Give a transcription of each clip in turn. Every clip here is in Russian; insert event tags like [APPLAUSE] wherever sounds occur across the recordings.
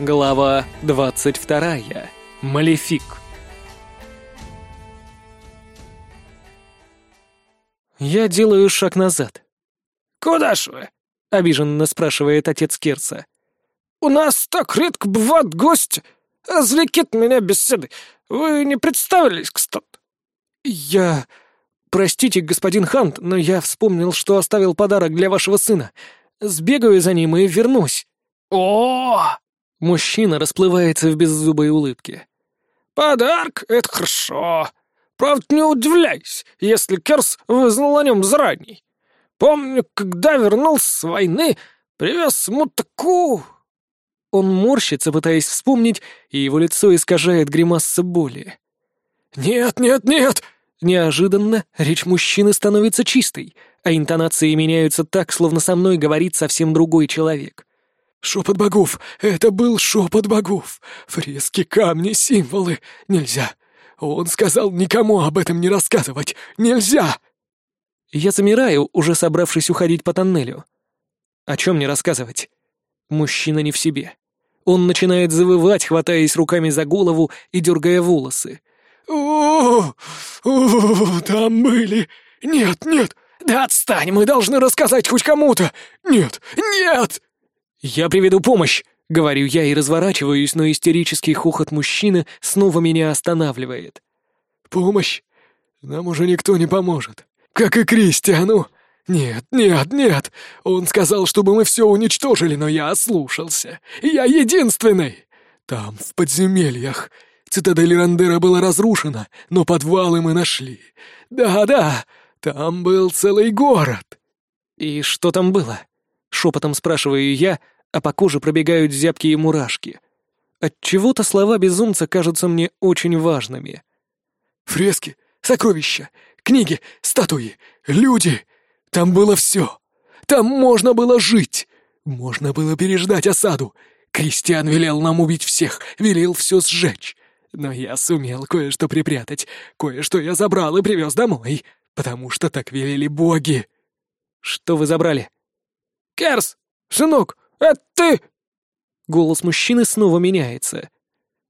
Глава 22. Малефик. Я делаю шаг назад. «Куда ж вы?» — обиженно спрашивает отец Керса. «У нас так редко бывают гости. Развлекит меня беседой. Вы не представились, кстати?» «Я... Простите, господин Хант, но я вспомнил, что оставил подарок для вашего сына. Сбегаю за ним и вернусь». «О!» Мужчина расплывается в беззубой улыбке. «Подарок — это хорошо. Правда, не удивляйся, если Керс вызнал о нем заранее. Помню, когда вернулся с войны, привез ему такую...» Он морщится, пытаясь вспомнить, и его лицо искажает гримаса боли. «Нет, нет, нет!» Неожиданно речь мужчины становится чистой, а интонации меняются так, словно со мной говорит совсем другой человек. Шепот богов! Это был шепот богов! Фрески, камни, символы! Нельзя! Он сказал никому об этом не рассказывать! Нельзя!» Я замираю, уже собравшись уходить по тоннелю. О чем мне рассказывать? Мужчина не в себе. Он начинает завывать, хватаясь руками за голову и дергая волосы. о, о, там были! Нет, нет! Да отстань, мы должны рассказать хоть кому-то! Нет, нет!» «Я приведу помощь!» — говорю я и разворачиваюсь, но истерический хохот мужчины снова меня останавливает. «Помощь? Нам уже никто не поможет. Как и Кристиану. Нет, нет, нет. Он сказал, чтобы мы все уничтожили, но я ослушался. Я единственный. Там, в подземельях. Цитадель Рандера была разрушена, но подвалы мы нашли. Да-да, там был целый город». «И что там было?» — шепотом спрашиваю я, а по коже пробегают зябкие мурашки. Отчего-то слова безумца кажутся мне очень важными. «Фрески, сокровища, книги, статуи, люди. Там было все. Там можно было жить. Можно было переждать осаду. Кристиан велел нам убить всех, велел все сжечь. Но я сумел кое-что припрятать. Кое-что я забрал и привез домой, потому что так велели боги». «Что вы забрали?» «Керс! Сынок, это ты?» Голос мужчины снова меняется.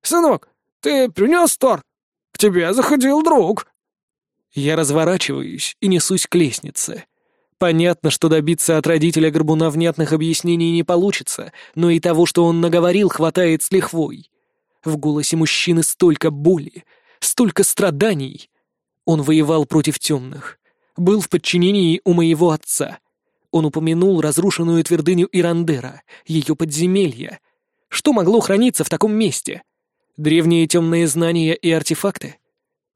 «Сынок, ты принес тор? К тебе заходил друг». Я разворачиваюсь и несусь к лестнице. Понятно, что добиться от родителя Горбуна внятных объяснений не получится, но и того, что он наговорил, хватает с лихвой. В голосе мужчины столько боли, столько страданий. Он воевал против темных, был в подчинении у моего отца — он упомянул разрушенную твердыню Ирандера, ее подземелье. Что могло храниться в таком месте? Древние темные знания и артефакты?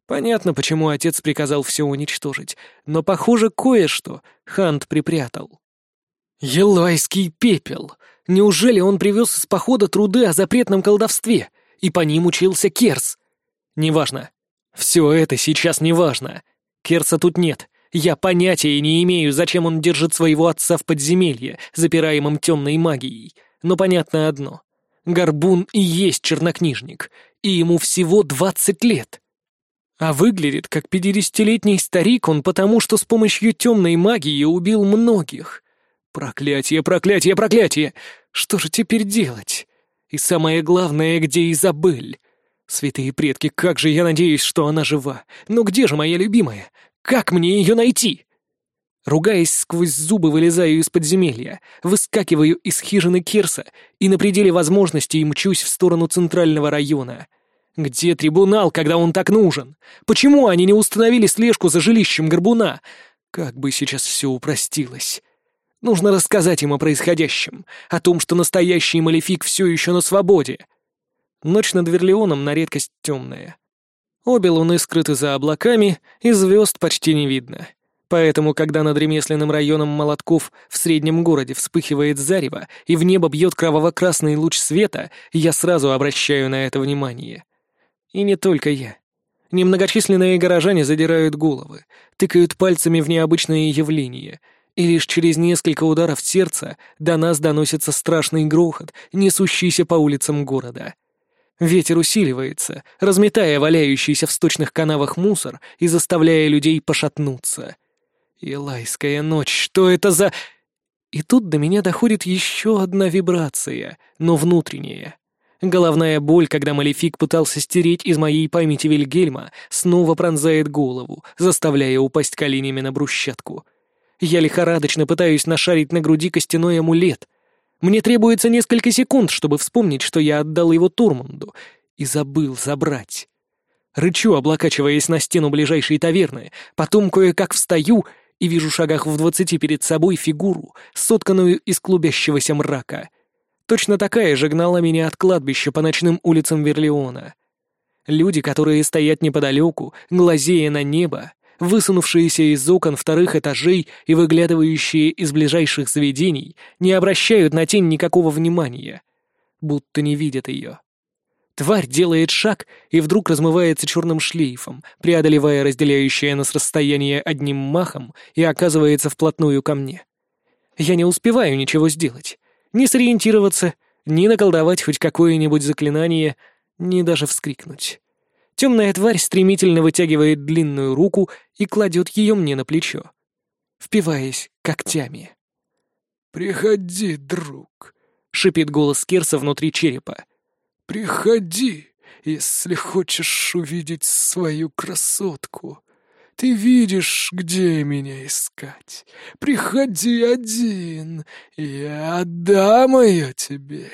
Понятно, почему отец приказал все уничтожить, но, похоже, кое-что Хант припрятал. Елайский пепел! Неужели он привез из похода труды о запретном колдовстве, и по ним учился Керс? Неважно. Все это сейчас неважно. Керса тут нет, я понятия не имею, зачем он держит своего отца в подземелье, запираемом темной магией. Но понятно одно. Горбун и есть чернокнижник, и ему всего двадцать лет. А выглядит как пятидесятилетний старик он потому, что с помощью темной магии убил многих. Проклятие, проклятие, проклятие! Что же теперь делать? И самое главное, где Изабель? Святые предки, как же я надеюсь, что она жива. Но где же моя любимая? Как мне ее найти? Ругаясь сквозь зубы, вылезаю из подземелья, выскакиваю из хижины Кирса и на пределе возможностей мчусь в сторону центрального района. Где трибунал, когда он так нужен? Почему они не установили слежку за жилищем Горбуна? Как бы сейчас все упростилось. Нужно рассказать им о происходящем, о том, что настоящий Малефик все еще на свободе. Ночь над Верлеоном на редкость темная. Обе луны скрыты за облаками, и звезд почти не видно. Поэтому, когда над ремесленным районом Молотков в среднем городе вспыхивает зарево, и в небо бьет кроваво-красный луч света, я сразу обращаю на это внимание. И не только я. Немногочисленные горожане задирают головы, тыкают пальцами в необычные явления, и лишь через несколько ударов сердца до нас доносится страшный грохот, несущийся по улицам города. Ветер усиливается, разметая валяющийся в сточных канавах мусор и заставляя людей пошатнуться. Елайская ночь, что это за... И тут до меня доходит еще одна вибрация, но внутренняя. Головная боль, когда Малефик пытался стереть из моей памяти Вильгельма, снова пронзает голову, заставляя упасть коленями на брусчатку. Я лихорадочно пытаюсь нашарить на груди костяной амулет. Мне требуется несколько секунд, чтобы вспомнить, что я отдал его Турмунду, и забыл забрать. Рычу, облокачиваясь на стену ближайшей таверны, потом кое-как встаю и вижу в шагах в двадцати перед собой фигуру, сотканную из клубящегося мрака — Точно такая же гнала меня от кладбища по ночным улицам Верлеона. Люди, которые стоят неподалеку, глазея на небо, высунувшиеся из окон вторых этажей и выглядывающие из ближайших заведений, не обращают на тень никакого внимания, будто не видят ее. Тварь делает шаг и вдруг размывается черным шлейфом, преодолевая разделяющее нас расстояние одним махом и оказывается вплотную ко мне. Я не успеваю ничего сделать ни сориентироваться, ни наколдовать хоть какое-нибудь заклинание, ни даже вскрикнуть. Темная тварь стремительно вытягивает длинную руку и кладет ее мне на плечо, впиваясь когтями. «Приходи, друг», — шипит голос Керса внутри черепа. «Приходи, если хочешь увидеть свою красотку. Ты видишь, где меня искать. Приходи один, я отдам ее тебе.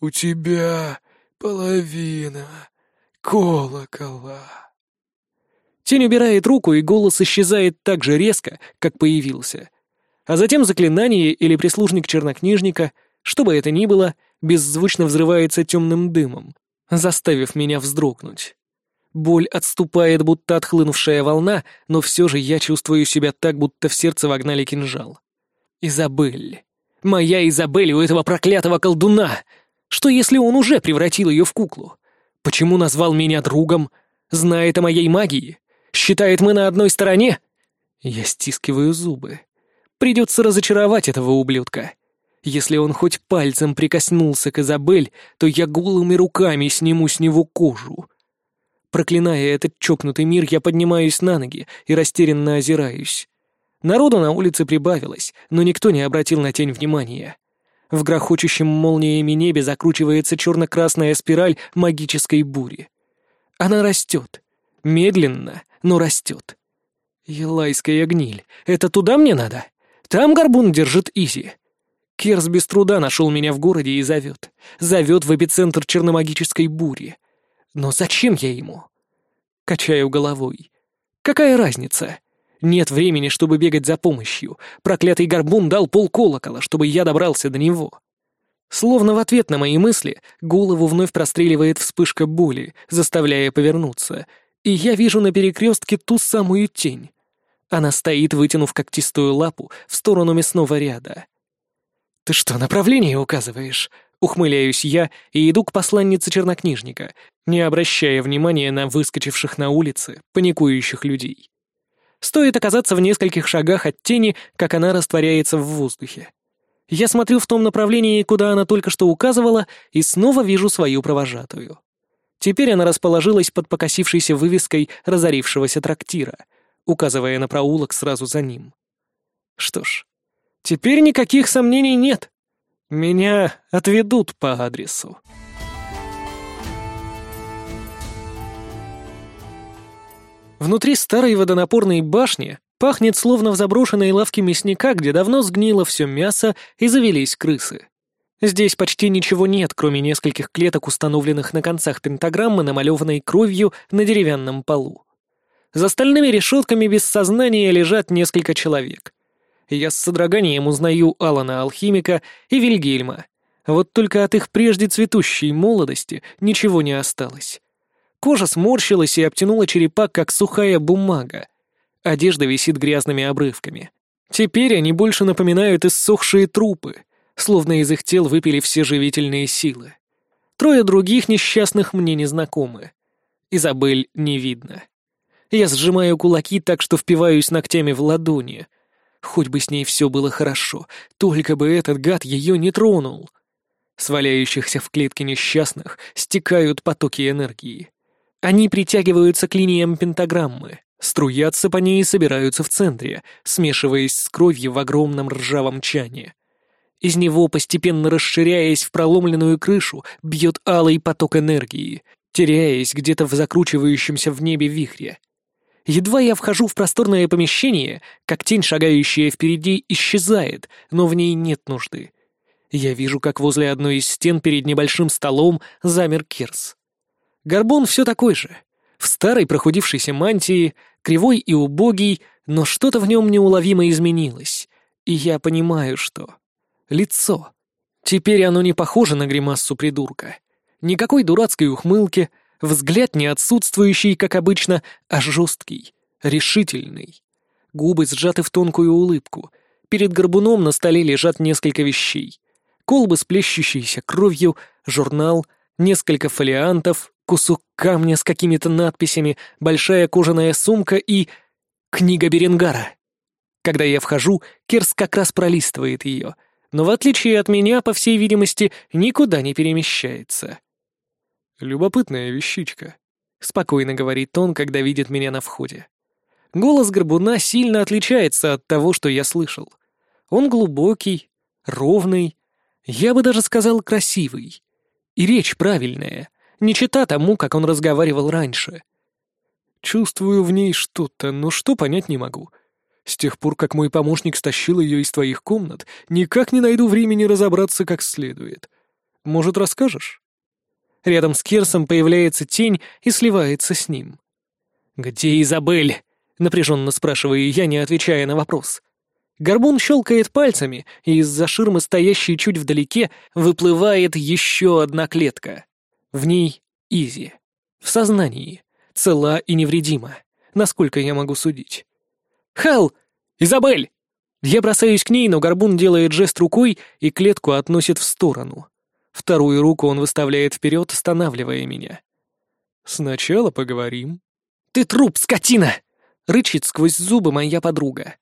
У тебя половина колокола». Тень убирает руку, и голос исчезает так же резко, как появился. А затем заклинание или прислужник чернокнижника, что бы это ни было, беззвучно взрывается темным дымом, заставив меня вздрогнуть. Боль отступает, будто отхлынувшая волна, но все же я чувствую себя так, будто в сердце вогнали кинжал. Изабель. Моя Изабель у этого проклятого колдуна. Что если он уже превратил ее в куклу? Почему назвал меня другом? Знает о моей магии? Считает мы на одной стороне? Я стискиваю зубы. Придется разочаровать этого ублюдка. Если он хоть пальцем прикоснулся к Изабель, то я голыми руками сниму с него кожу. Проклиная этот чокнутый мир, я поднимаюсь на ноги и растерянно озираюсь. Народу на улице прибавилось, но никто не обратил на тень внимания. В грохочущем молниями небе закручивается черно-красная спираль магической бури. Она растет. Медленно, но растет. Елайская гниль. Это туда мне надо? Там горбун держит Изи. Керс без труда нашел меня в городе и зовет. Зовет в эпицентр черномагической бури. Но зачем я ему? Качаю головой. Какая разница? Нет времени, чтобы бегать за помощью. Проклятый горбун дал полколокола, чтобы я добрался до него. Словно в ответ на мои мысли, голову вновь простреливает вспышка боли, заставляя повернуться, и я вижу на перекрестке ту самую тень. Она стоит, вытянув когтистую лапу в сторону мясного ряда. «Ты что, направление указываешь?» Ухмыляюсь я и иду к посланнице чернокнижника, не обращая внимания на выскочивших на улице, паникующих людей. Стоит оказаться в нескольких шагах от тени, как она растворяется в воздухе. Я смотрю в том направлении, куда она только что указывала, и снова вижу свою провожатую. Теперь она расположилась под покосившейся вывеской разорившегося трактира, указывая на проулок сразу за ним. Что ж, теперь никаких сомнений нет. Меня отведут по адресу. Внутри старой водонапорной башни пахнет словно в заброшенной лавке мясника, где давно сгнило все мясо и завелись крысы. Здесь почти ничего нет, кроме нескольких клеток, установленных на концах пентаграммы, намалеванной кровью на деревянном полу. За стальными решетками без сознания лежат несколько человек я с содроганием узнаю Алана Алхимика и Вильгельма. Вот только от их прежде цветущей молодости ничего не осталось. Кожа сморщилась и обтянула черепа, как сухая бумага. Одежда висит грязными обрывками. Теперь они больше напоминают иссохшие трупы, словно из их тел выпили все живительные силы. Трое других несчастных мне не знакомы. Изабель не видно. Я сжимаю кулаки так, что впиваюсь ногтями в ладони, Хоть бы с ней все было хорошо, только бы этот гад ее не тронул. С валяющихся в клетке несчастных стекают потоки энергии. Они притягиваются к линиям пентаграммы, струятся по ней и собираются в центре, смешиваясь с кровью в огромном ржавом чане. Из него, постепенно расширяясь в проломленную крышу, бьет алый поток энергии, теряясь где-то в закручивающемся в небе вихре. Едва я вхожу в просторное помещение, как тень, шагающая впереди, исчезает, но в ней нет нужды. Я вижу, как возле одной из стен перед небольшим столом замер Кирс. Горбун все такой же. В старой прохудившейся мантии, кривой и убогий, но что-то в нем неуловимо изменилось. И я понимаю, что... Лицо. Теперь оно не похоже на гримассу придурка. Никакой дурацкой ухмылки, взгляд не отсутствующий, как обычно, а жесткий, решительный. Губы сжаты в тонкую улыбку. Перед горбуном на столе лежат несколько вещей. Колбы с плещущейся кровью, журнал, несколько фолиантов, кусок камня с какими-то надписями, большая кожаная сумка и... книга Беренгара. Когда я вхожу, Керс как раз пролистывает ее, но в отличие от меня, по всей видимости, никуда не перемещается. «Любопытная вещичка», — спокойно говорит он, когда видит меня на входе. Голос горбуна сильно отличается от того, что я слышал. Он глубокий, ровный, я бы даже сказал красивый. И речь правильная, не чита тому, как он разговаривал раньше. Чувствую в ней что-то, но что понять не могу. С тех пор, как мой помощник стащил ее из твоих комнат, никак не найду времени разобраться как следует. Может, расскажешь? Рядом с Кирсом появляется тень и сливается с ним. «Где Изабель?» — напряженно спрашиваю я, не отвечая на вопрос. Горбун щелкает пальцами, и из-за ширмы, стоящей чуть вдалеке, выплывает еще одна клетка. В ней Изи. В сознании. Цела и невредима. Насколько я могу судить. «Хелл! Изабель!» Я бросаюсь к ней, но Горбун делает жест рукой и клетку относит в сторону. Вторую руку он выставляет вперед, останавливая меня. «Сначала поговорим». «Ты труп, скотина!» — рычит сквозь зубы моя подруга.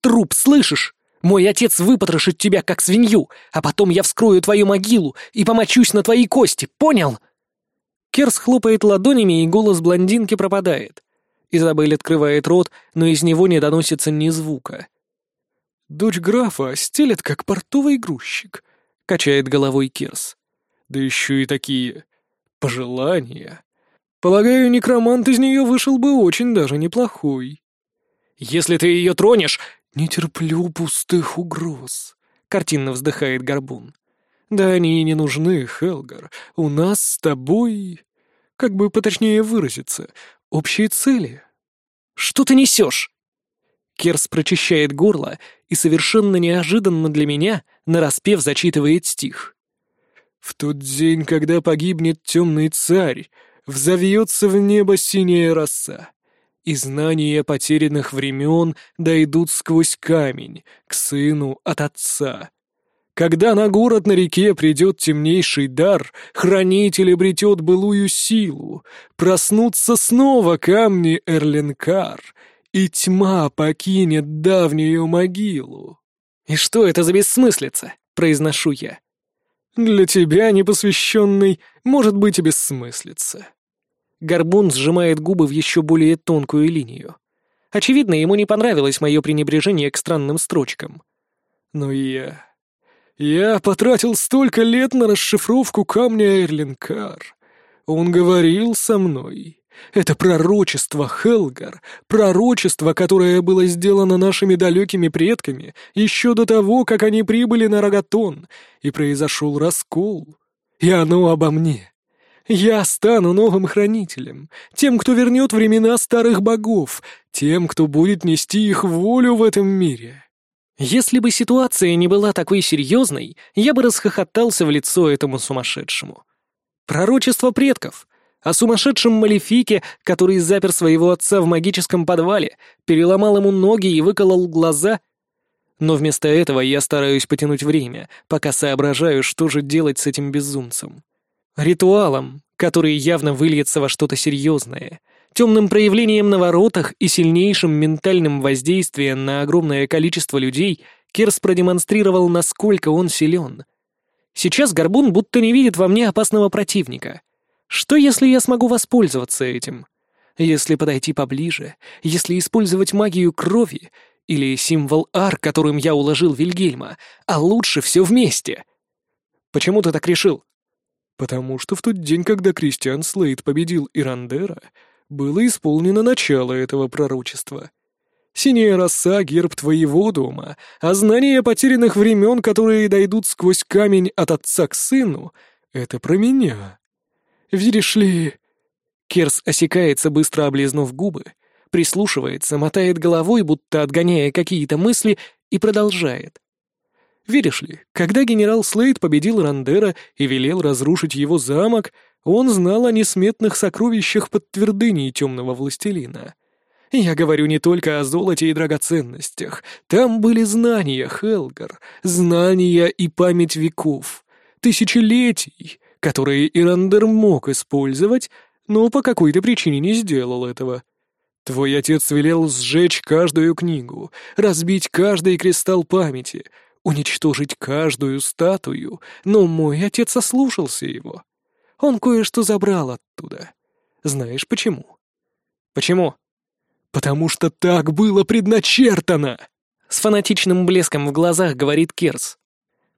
«Труп, слышишь? Мой отец выпотрошит тебя, как свинью, а потом я вскрою твою могилу и помочусь на твои кости, понял?» Керс хлопает ладонями, и голос блондинки пропадает. Изабель открывает рот, но из него не доносится ни звука. «Дочь графа стелет, как портовый грузчик», — качает головой Керс. «Да еще и такие пожелания. Полагаю, некромант из нее вышел бы очень даже неплохой». «Если ты ее тронешь...» «Не терплю пустых угроз», — картинно вздыхает Горбун. Да они и не нужны, Хелгар. У нас с тобой... Как бы поточнее выразиться, общие цели. Что ты несешь? Керс прочищает горло и совершенно неожиданно для меня нараспев зачитывает стих. «В тот день, когда погибнет темный царь, взовьется в небо синяя роса, и знания потерянных времен дойдут сквозь камень к сыну от отца, когда на город на реке придет темнейший дар, хранитель обретет былую силу, проснутся снова камни Эрленкар, и тьма покинет давнюю могилу. «И что это за бессмыслица?» — произношу я. «Для тебя, непосвященный, может быть и бессмыслица». Горбун сжимает губы в еще более тонкую линию. Очевидно, ему не понравилось мое пренебрежение к странным строчкам. Но я я потратил столько лет на расшифровку камня Эрлинкар. Он говорил со мной. Это пророчество, Хелгар, пророчество, которое было сделано нашими далекими предками еще до того, как они прибыли на Рогатон, и произошел раскол. И оно обо мне. Я стану новым хранителем, тем, кто вернет времена старых богов, тем, кто будет нести их волю в этом мире. Если бы ситуация не была такой серьезной, я бы расхохотался в лицо этому сумасшедшему. Пророчество предков. О сумасшедшем Малефике, который запер своего отца в магическом подвале, переломал ему ноги и выколол глаза. Но вместо этого я стараюсь потянуть время, пока соображаю, что же делать с этим безумцем. Ритуалом, который явно выльется во что-то серьезное — темным проявлением на воротах и сильнейшим ментальным воздействием на огромное количество людей Керс продемонстрировал, насколько он силен. Сейчас Горбун будто не видит во мне опасного противника. Что, если я смогу воспользоваться этим? Если подойти поближе, если использовать магию крови Или символ Ар, которым я уложил Вильгельма, а лучше все вместе. Почему ты так решил? Потому что в тот день, когда Кристиан Слейд победил Ирандера, было исполнено начало этого пророчества. Синяя роса — герб твоего дома, а знания потерянных времен, которые дойдут сквозь камень от отца к сыну, — это про меня. Видишь ли... Керс осекается, быстро облизнув губы, прислушивается, мотает головой, будто отгоняя какие-то мысли, и продолжает. Видишь ли, когда генерал Слейд победил Рандера и велел разрушить его замок, он знал о несметных сокровищах под твердыней темного властелина. Я говорю не только о золоте и драгоценностях. Там были знания, Хелгар, знания и память веков, тысячелетий, которые Ирандер мог использовать, но по какой-то причине не сделал этого. Твой отец велел сжечь каждую книгу, разбить каждый кристалл памяти, уничтожить каждую статую, но мой отец ослушался его. Он кое-что забрал оттуда. Знаешь почему? Почему? Потому что так было предначертано! С фанатичным блеском в глазах говорит Керс.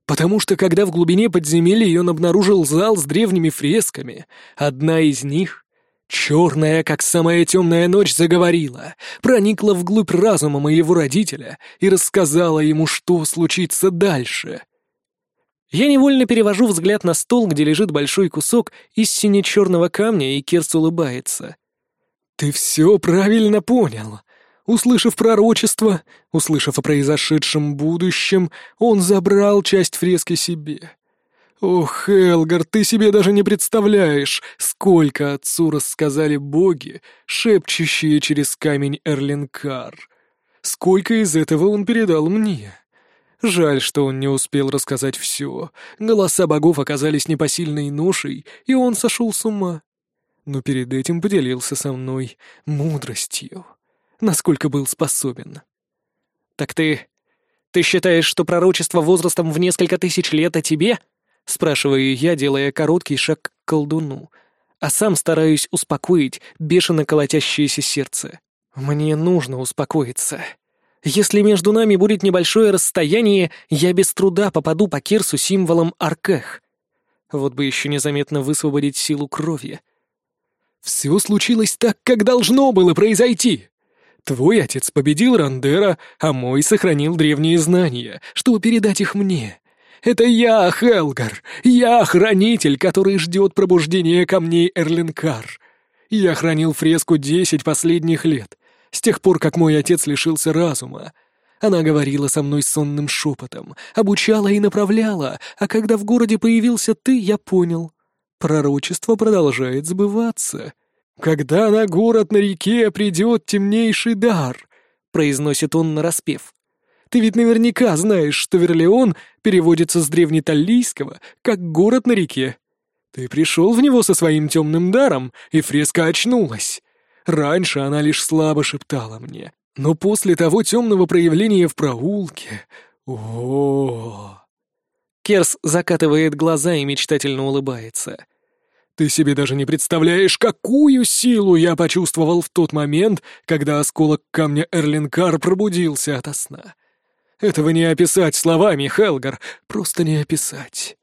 Потому что когда в глубине подземелья он обнаружил зал с древними фресками, одна из них, черная, как самая темная ночь, заговорила, проникла вглубь разума моего родителя и рассказала ему, что случится дальше. Я невольно перевожу взгляд на стол, где лежит большой кусок из сине-черного камня, и Керс улыбается. «Ты все правильно понял. Услышав пророчество, услышав о произошедшем будущем, он забрал часть фрески себе. Ох, Элгар, ты себе даже не представляешь, сколько отцу рассказали боги, шепчущие через камень Эрлинкар. Сколько из этого он передал мне. Жаль, что он не успел рассказать все. Голоса богов оказались непосильной ношей, и он сошел с ума. Но перед этим поделился со мной мудростью насколько был способен. «Так ты... ты считаешь, что пророчество возрастом в несколько тысяч лет о тебе?» Спрашиваю я, делая короткий шаг к колдуну, а сам стараюсь успокоить бешено колотящееся сердце. Мне нужно успокоиться. Если между нами будет небольшое расстояние, я без труда попаду по Кирсу символом Аркех. Вот бы еще незаметно высвободить силу крови. «Все случилось так, как должно было произойти!» Твой отец победил Рандера, а мой сохранил древние знания, чтобы передать их мне. Это я, Хелгар, я хранитель, который ждет пробуждения камней Эрлинкар. Я хранил фреску десять последних лет, с тех пор, как мой отец лишился разума. Она говорила со мной сонным шепотом, обучала и направляла, а когда в городе появился ты, я понял. Пророчество продолжает сбываться. «Когда на город на реке придет темнейший дар», — произносит он нараспев. «Ты ведь наверняка знаешь, что Верлеон переводится с древнеталлийского как «город на реке». Ты пришел в него со своим темным даром, и фреска очнулась. Раньше она лишь слабо шептала мне, но после того темного проявления в проулке... о, Керс закатывает глаза и мечтательно улыбается. Ты себе даже не представляешь, какую силу я почувствовал в тот момент, когда осколок камня Эрлинкар пробудился ото сна. Этого не описать словами, Хелгар, просто не описать.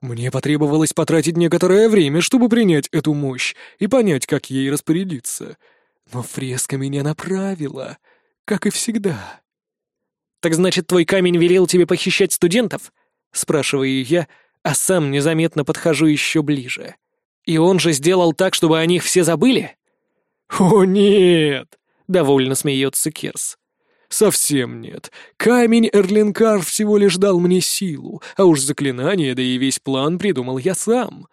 Мне потребовалось потратить некоторое время, чтобы принять эту мощь и понять, как ей распорядиться. Но фреска меня направила, как и всегда. «Так значит, твой камень велел тебе похищать студентов?» — спрашиваю я, а сам незаметно подхожу еще ближе. И он же сделал так, чтобы о них все забыли? «О, нет!» — довольно смеется Керс. «Совсем нет. Камень Эрлинкар всего лишь дал мне силу, а уж заклинание, да и весь план придумал я сам.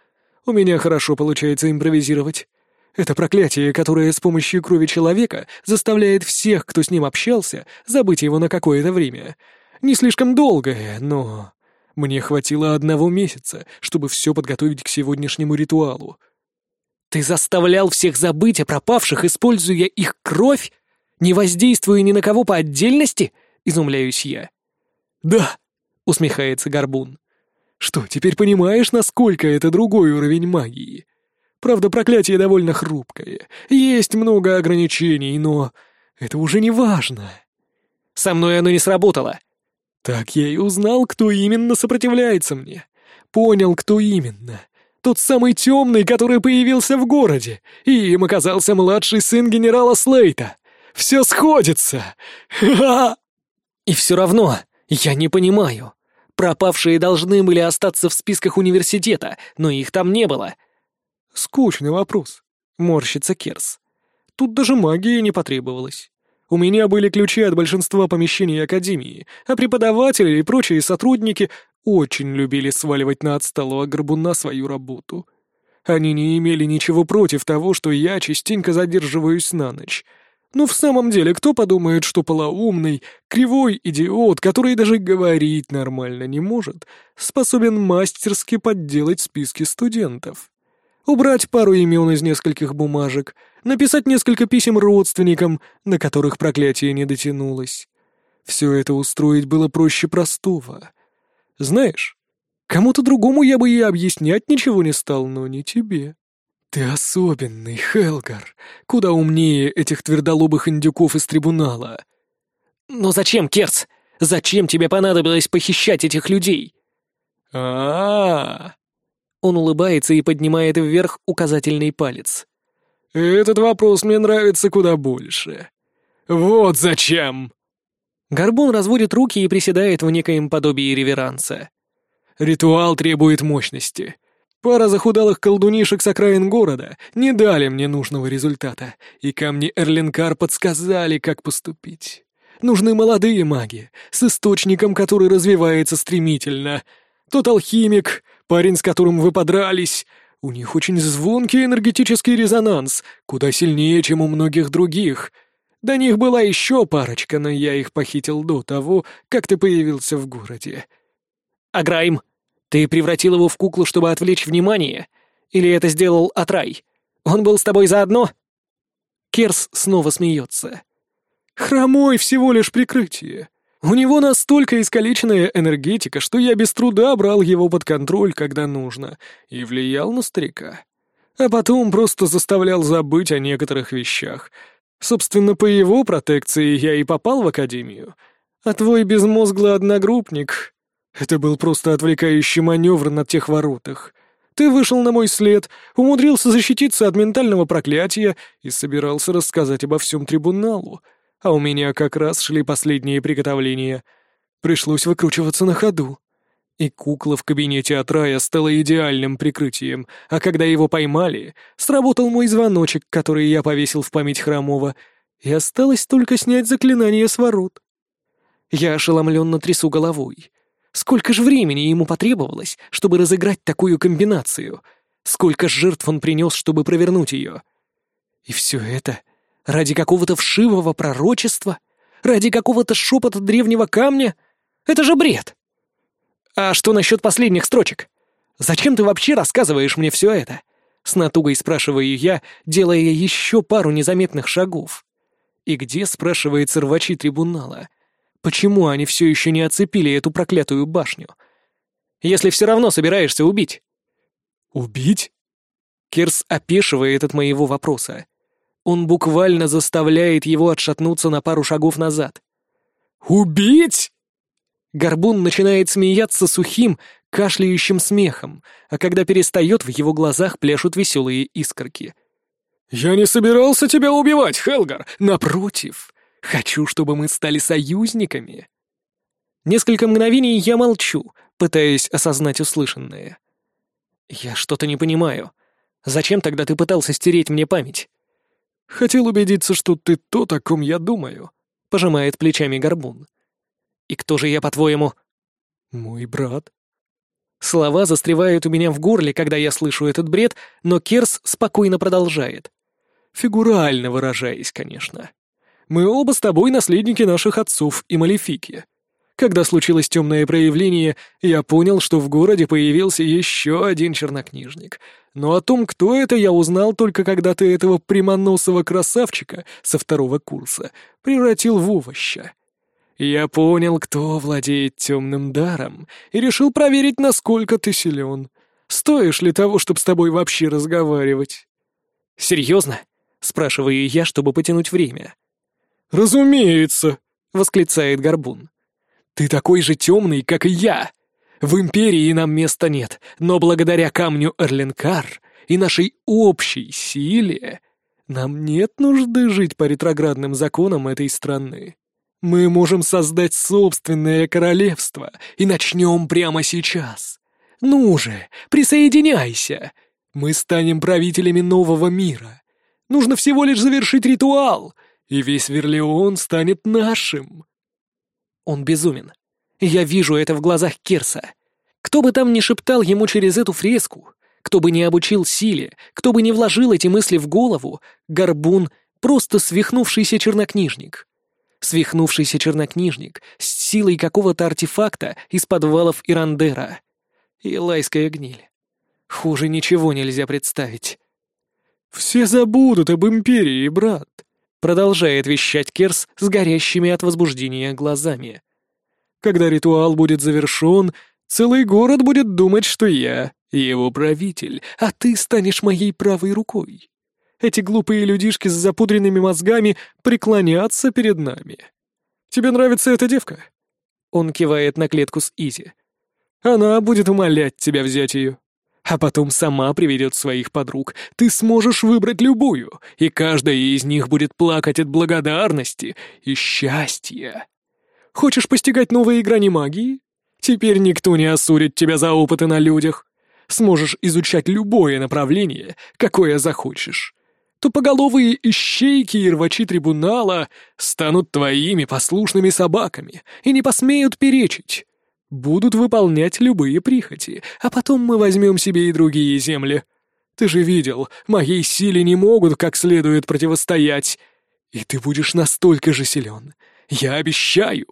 У меня хорошо получается импровизировать. Это проклятие, которое с помощью крови человека заставляет всех, кто с ним общался, забыть его на какое-то время. Не слишком долгое, но мне хватило одного месяца, чтобы все подготовить к сегодняшнему ритуалу. «Ты заставлял всех забыть о пропавших, используя их кровь? Не воздействуя ни на кого по отдельности?» — изумляюсь я. «Да», — усмехается Горбун. «Что, теперь понимаешь, насколько это другой уровень магии? Правда, проклятие довольно хрупкое, есть много ограничений, но это уже не важно». Со мной оно не сработало. Так я и узнал, кто именно сопротивляется мне. Понял, кто именно. Тот самый темный, который появился в городе. И им оказался младший сын генерала Слейта. Все сходится. [LAUGHS] И все равно я не понимаю. Пропавшие должны были остаться в списках университета, но их там не было. Скучный вопрос. Морщится Керс. Тут даже магия не потребовалась. У меня были ключи от большинства помещений Академии, а преподаватели и прочие сотрудники очень любили сваливать на отсталого горбуна свою работу. Они не имели ничего против того, что я частенько задерживаюсь на ночь. Но в самом деле, кто подумает, что полоумный, кривой идиот, который даже говорить нормально не может, способен мастерски подделать списки студентов? Убрать пару имен из нескольких бумажек, написать несколько писем родственникам, на которых проклятие не дотянулось. Все это устроить было проще простого. Знаешь, кому-то другому я бы и объяснять ничего не стал, но не тебе. Ты особенный, Хелгар, куда умнее этих твердолобых индюков из трибунала. Но зачем, Керц? Зачем тебе понадобилось похищать этих людей? А, -а, -а. Он улыбается и поднимает вверх указательный палец. Этот вопрос мне нравится куда больше. Вот зачем. Горбун разводит руки и приседает в некоем подобии реверанса. «Ритуал требует мощности. Пара захудалых колдунишек с окраин города не дали мне нужного результата, и камни Эрлинкар подсказали, как поступить. Нужны молодые маги, с источником, который развивается стремительно. Тот алхимик, парень, с которым вы подрались, у них очень звонкий энергетический резонанс, куда сильнее, чем у многих других — до них была еще парочка, но я их похитил до того, как ты появился в городе. А Грайм? Ты превратил его в куклу, чтобы отвлечь внимание? Или это сделал Атрай? Он был с тобой заодно?» Керс снова смеется. «Хромой всего лишь прикрытие. У него настолько искалеченная энергетика, что я без труда брал его под контроль, когда нужно, и влиял на старика. А потом просто заставлял забыть о некоторых вещах — Собственно, по его протекции я и попал в академию. А твой безмозглый одногруппник... Это был просто отвлекающий маневр на тех воротах. Ты вышел на мой след, умудрился защититься от ментального проклятия и собирался рассказать обо всем трибуналу. А у меня как раз шли последние приготовления. Пришлось выкручиваться на ходу. И кукла в кабинете от Рая стала идеальным прикрытием, а когда его поймали, сработал мой звоночек, который я повесил в память Хромова, и осталось только снять заклинание с ворот. Я ошеломленно трясу головой. Сколько же времени ему потребовалось, чтобы разыграть такую комбинацию? Сколько жертв он принес, чтобы провернуть ее? И все это ради какого-то вшивого пророчества? Ради какого-то шепота древнего камня? Это же бред! «А что насчет последних строчек? Зачем ты вообще рассказываешь мне все это?» С натугой спрашиваю я, делая еще пару незаметных шагов. «И где?» — спрашивается рвачи трибунала. «Почему они все еще не оцепили эту проклятую башню? Если все равно собираешься убить?» «Убить?» Керс опешивает от моего вопроса. Он буквально заставляет его отшатнуться на пару шагов назад. «Убить?» Горбун начинает смеяться сухим, кашляющим смехом, а когда перестает, в его глазах пляшут веселые искорки. «Я не собирался тебя убивать, Хелгар! Напротив, хочу, чтобы мы стали союзниками!» Несколько мгновений я молчу, пытаясь осознать услышанное. «Я что-то не понимаю. Зачем тогда ты пытался стереть мне память?» «Хотел убедиться, что ты то, о ком я думаю», — пожимает плечами Горбун. «И кто же я, по-твоему?» «Мой брат». Слова застревают у меня в горле, когда я слышу этот бред, но Керс спокойно продолжает. Фигурально выражаясь, конечно. Мы оба с тобой наследники наших отцов и Малефики. Когда случилось темное проявление, я понял, что в городе появился еще один чернокнижник. Но о том, кто это, я узнал только когда ты этого прямоносого красавчика со второго курса превратил в овоща. Я понял, кто владеет темным даром, и решил проверить, насколько ты силен. Стоишь ли того, чтобы с тобой вообще разговаривать?» «Серьезно?» — спрашиваю я, чтобы потянуть время. «Разумеется!» — восклицает Горбун. «Ты такой же темный, как и я! В Империи нам места нет, но благодаря камню Эрленкар и нашей общей силе нам нет нужды жить по ретроградным законам этой страны. Мы можем создать собственное королевство и начнем прямо сейчас. Ну же, присоединяйся! Мы станем правителями нового мира. Нужно всего лишь завершить ритуал, и весь Верлеон станет нашим. Он безумен. Я вижу это в глазах Кирса. Кто бы там ни шептал ему через эту фреску, кто бы не обучил силе, кто бы не вложил эти мысли в голову, Горбун — просто свихнувшийся чернокнижник. Свихнувшийся чернокнижник с силой какого-то артефакта из подвалов Ирандера. Илайская гниль. Хуже ничего нельзя представить. «Все забудут об Империи, брат», — продолжает вещать Керс с горящими от возбуждения глазами. «Когда ритуал будет завершен, целый город будет думать, что я его правитель, а ты станешь моей правой рукой. Эти глупые людишки с запудренными мозгами преклонятся перед нами. Тебе нравится эта девка?» Он кивает на клетку с Изи. «Она будет умолять тебя взять ее а потом сама приведет своих подруг. Ты сможешь выбрать любую, и каждая из них будет плакать от благодарности и счастья. Хочешь постигать новые грани магии? Теперь никто не осудит тебя за опыты на людях. Сможешь изучать любое направление, какое захочешь. Тупоголовые ищейки и рвачи трибунала станут твоими послушными собаками и не посмеют перечить будут выполнять любые прихоти, а потом мы возьмем себе и другие земли. Ты же видел, моей силе не могут как следует противостоять, и ты будешь настолько же силен. Я обещаю!»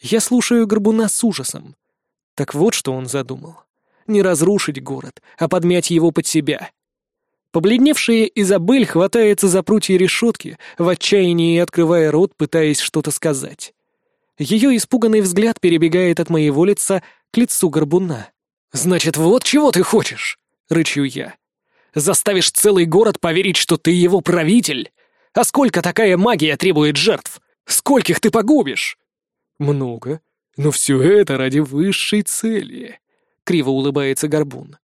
Я слушаю Горбуна с ужасом. Так вот, что он задумал. Не разрушить город, а подмять его под себя. Побледневшая Изабель хватается за прутья решетки, в отчаянии открывая рот, пытаясь что-то сказать. Ее испуганный взгляд перебегает от моего лица к лицу горбуна. «Значит, вот чего ты хочешь!» — рычу я. «Заставишь целый город поверить, что ты его правитель? А сколько такая магия требует жертв? Скольких ты погубишь?» «Много. Но все это ради высшей цели», — криво улыбается горбун.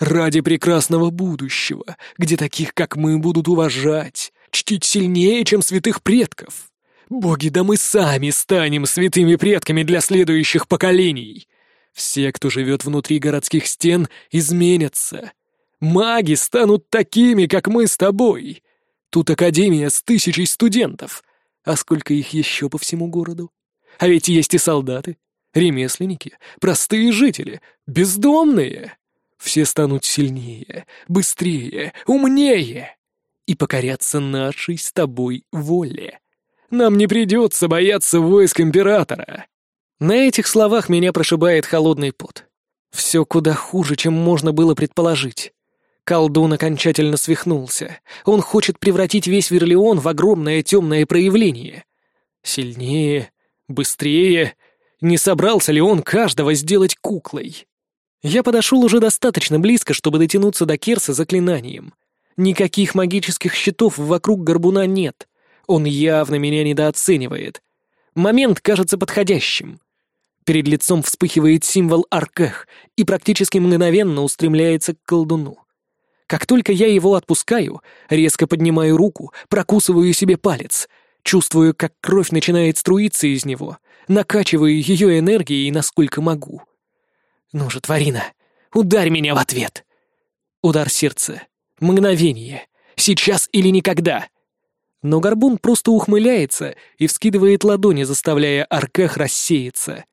«Ради прекрасного будущего, где таких, как мы, будут уважать, чтить сильнее, чем святых предков». Боги, да мы сами станем святыми предками для следующих поколений. Все, кто живет внутри городских стен, изменятся. Маги станут такими, как мы с тобой. Тут академия с тысячей студентов. А сколько их еще по всему городу? А ведь есть и солдаты, ремесленники, простые жители, бездомные. Все станут сильнее, быстрее, умнее и покорятся нашей с тобой воле. Нам не придется бояться войск Императора». На этих словах меня прошибает холодный пот. Все куда хуже, чем можно было предположить. Колдун окончательно свихнулся. Он хочет превратить весь Верлеон в огромное темное проявление. Сильнее, быстрее. Не собрался ли он каждого сделать куклой? Я подошел уже достаточно близко, чтобы дотянуться до Керса заклинанием. Никаких магических щитов вокруг горбуна нет. Он явно меня недооценивает. Момент кажется подходящим. Перед лицом вспыхивает символ Аркех и практически мгновенно устремляется к колдуну. Как только я его отпускаю, резко поднимаю руку, прокусываю себе палец, чувствую, как кровь начинает струиться из него, накачиваю ее энергией, насколько могу. Ну же, тварина, ударь меня в ответ. Удар сердца. Мгновение. Сейчас или никогда. Но горбун просто ухмыляется и вскидывает ладони, заставляя арках рассеяться.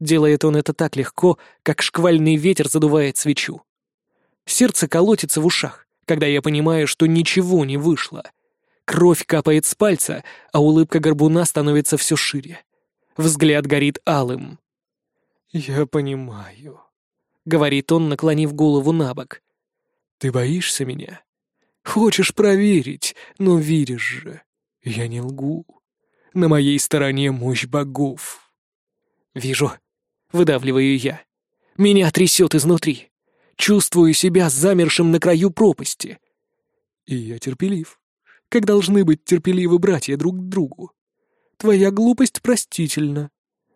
Делает он это так легко, как шквальный ветер задувает свечу. Сердце колотится в ушах, когда я понимаю, что ничего не вышло. Кровь капает с пальца, а улыбка горбуна становится все шире. Взгляд горит алым. «Я понимаю», — говорит он, наклонив голову на бок. «Ты боишься меня?» Хочешь проверить, но видишь же, я не лгу. На моей стороне мощь богов. Вижу. Выдавливаю я. Меня трясет изнутри. Чувствую себя замершим на краю пропасти. И я терпелив. Как должны быть терпеливы братья друг к другу. твоя глупость простительна.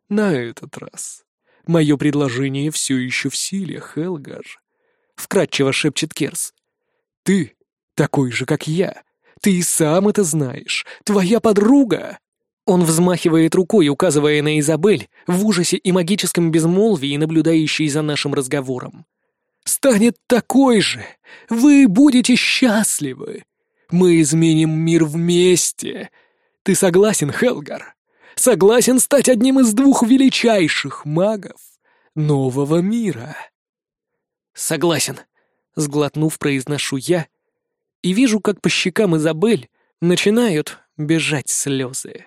На этот раз. Мое предложение все еще в силе, Хелгар. Вкратчиво шепчет Керс. Ты такой же, как я. Ты и сам это знаешь. Твоя подруга. Он взмахивает рукой, указывая на Изабель, в ужасе и магическом безмолвии, наблюдающей за нашим разговором. «Станет такой же! Вы будете счастливы! Мы изменим мир вместе! Ты согласен, Хелгар? Согласен стать одним из двух величайших магов нового мира?» «Согласен», — сглотнув, произношу я, и вижу, как по щекам Изабель начинают бежать слезы.